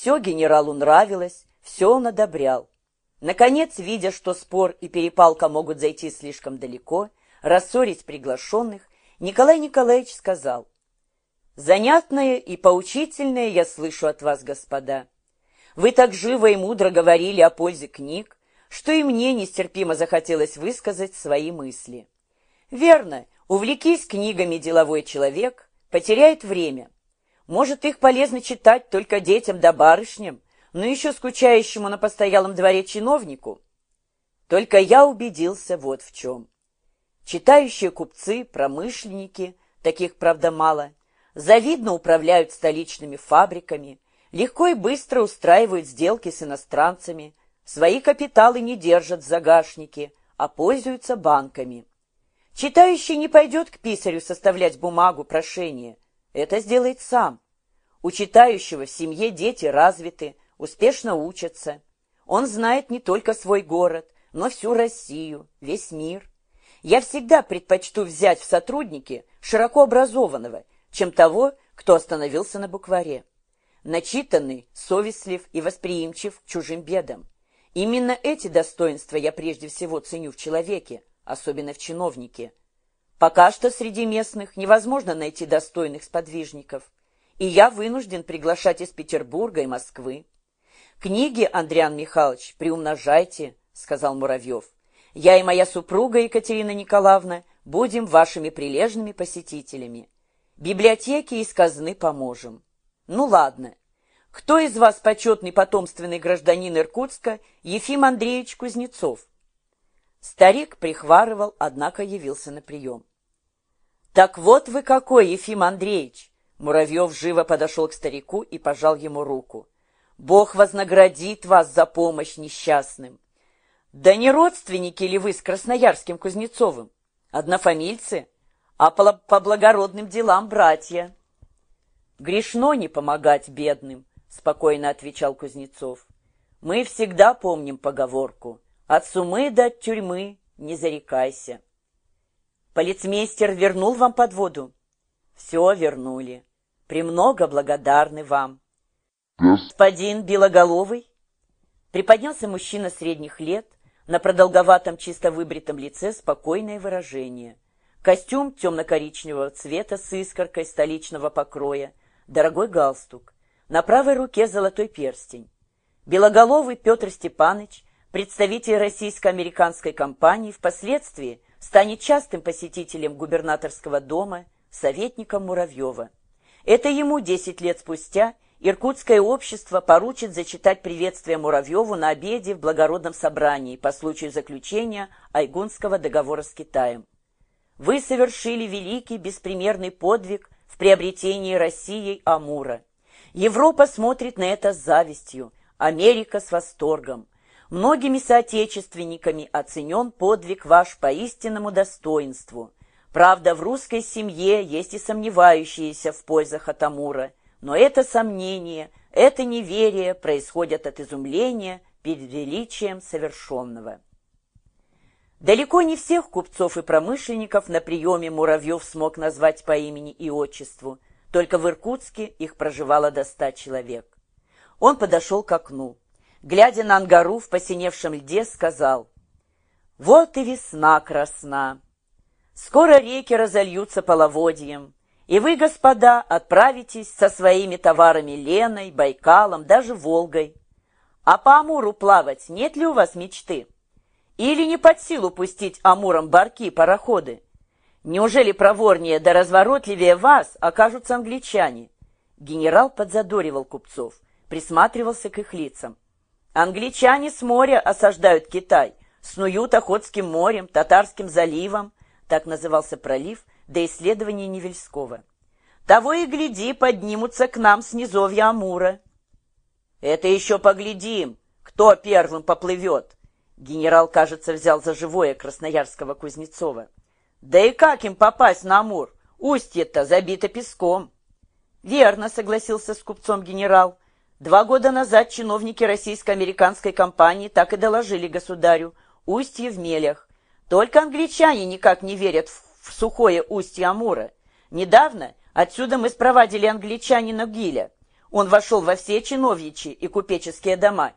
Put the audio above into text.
Все генералу нравилось, все он одобрял. Наконец, видя, что спор и перепалка могут зайти слишком далеко, рассорить приглашенных, Николай Николаевич сказал, «Занятное и поучительное я слышу от вас, господа. Вы так живо и мудро говорили о пользе книг, что и мне нестерпимо захотелось высказать свои мысли. Верно, увлекись книгами деловой человек, потеряет время. Может, их полезно читать только детям да барышням, но еще скучающему на постоялом дворе чиновнику. Только я убедился вот в чем. Читающие купцы, промышленники, таких, правда, мало, завидно управляют столичными фабриками, легко и быстро устраивают сделки с иностранцами, свои капиталы не держат в загашнике, а пользуются банками. Читающий не пойдет к писарю составлять бумагу прошения, это сделает сам. У читающего в семье дети развиты, успешно учатся. Он знает не только свой город, но всю Россию, весь мир. Я всегда предпочту взять в сотрудники широко образованного, чем того, кто остановился на букваре. Начитанный, совестлив и восприимчив к чужим бедам. Именно эти достоинства я прежде всего ценю в человеке, особенно в чиновнике. Пока что среди местных невозможно найти достойных сподвижников, и я вынужден приглашать из Петербурга и Москвы. «Книги, Андриан Михайлович, приумножайте», — сказал Муравьев. «Я и моя супруга Екатерина Николаевна будем вашими прилежными посетителями. Библиотеки из казны поможем». «Ну ладно. Кто из вас почетный потомственный гражданин Иркутска Ефим Андреевич Кузнецов?» Старик прихварывал, однако явился на прием. «Так вот вы какой, Ефим Андреевич!» Муравьев живо подошел к старику и пожал ему руку. Бог вознаградит вас за помощь несчастным. Да не родственники ли вы с Красноярским Кузнецовым? Однофамильцы, а по, по благородным делам братья. Грешно не помогать бедным, спокойно отвечал Кузнецов. Мы всегда помним поговорку «От сумы до тюрьмы не зарекайся». Полицмейстер вернул вам подводу? Все вернули. Премного благодарны вам. «Господин Белоголовый?» Приподнялся мужчина средних лет, на продолговатом чисто выбритом лице спокойное выражение. Костюм темно-коричневого цвета с искоркой столичного покроя, дорогой галстук, на правой руке золотой перстень. Белоголовый Петр Степанович, представитель российско-американской компании, впоследствии станет частым посетителем губернаторского дома, советником Муравьева. Это ему 10 лет спустя – Иркутское общество поручит зачитать приветствие Муравьеву на обеде в благородном собрании по случаю заключения Айгунского договора с Китаем. Вы совершили великий беспримерный подвиг в приобретении Россией Амура. Европа смотрит на это с завистью, Америка с восторгом. Многими соотечественниками оценен подвиг ваш по истинному достоинству. Правда, в русской семье есть и сомневающиеся в пользах от Амура – но это сомнение, это неверие происходят от изумления перед величием совершенного. Далеко не всех купцов и промышленников на приеме Муравьев смог назвать по имени и отчеству, только в Иркутске их проживало до ста человек. Он подошел к окну. Глядя на ангару в посиневшем льде, сказал, «Вот и весна красна. Скоро реки разольются половодьем, и вы, господа, отправитесь со своими товарами Леной, Байкалом, даже Волгой. А по Амуру плавать нет ли у вас мечты? Или не под силу пустить Амуром барки и пароходы? Неужели проворнее да разворотливее вас окажутся англичане? Генерал подзадоривал купцов, присматривался к их лицам. Англичане с моря осаждают Китай, снуют Охотским морем, Татарским заливом, так назывался пролив, до исследования Невельского. Того и гляди, поднимутся к нам с низовья Амура. Это еще поглядим, кто первым поплывет. Генерал, кажется, взял за живое красноярского Кузнецова. Да и как им попасть на Амур? Устье-то забито песком. Верно, согласился с купцом генерал. Два года назад чиновники российско-американской компании так и доложили государю. Устье в мелях. Только англичане никак не верят в сухое устье Амура. Недавно отсюда мы спровадили англичанина Гиля. Он вошел во все чиновьичьи и купеческие дома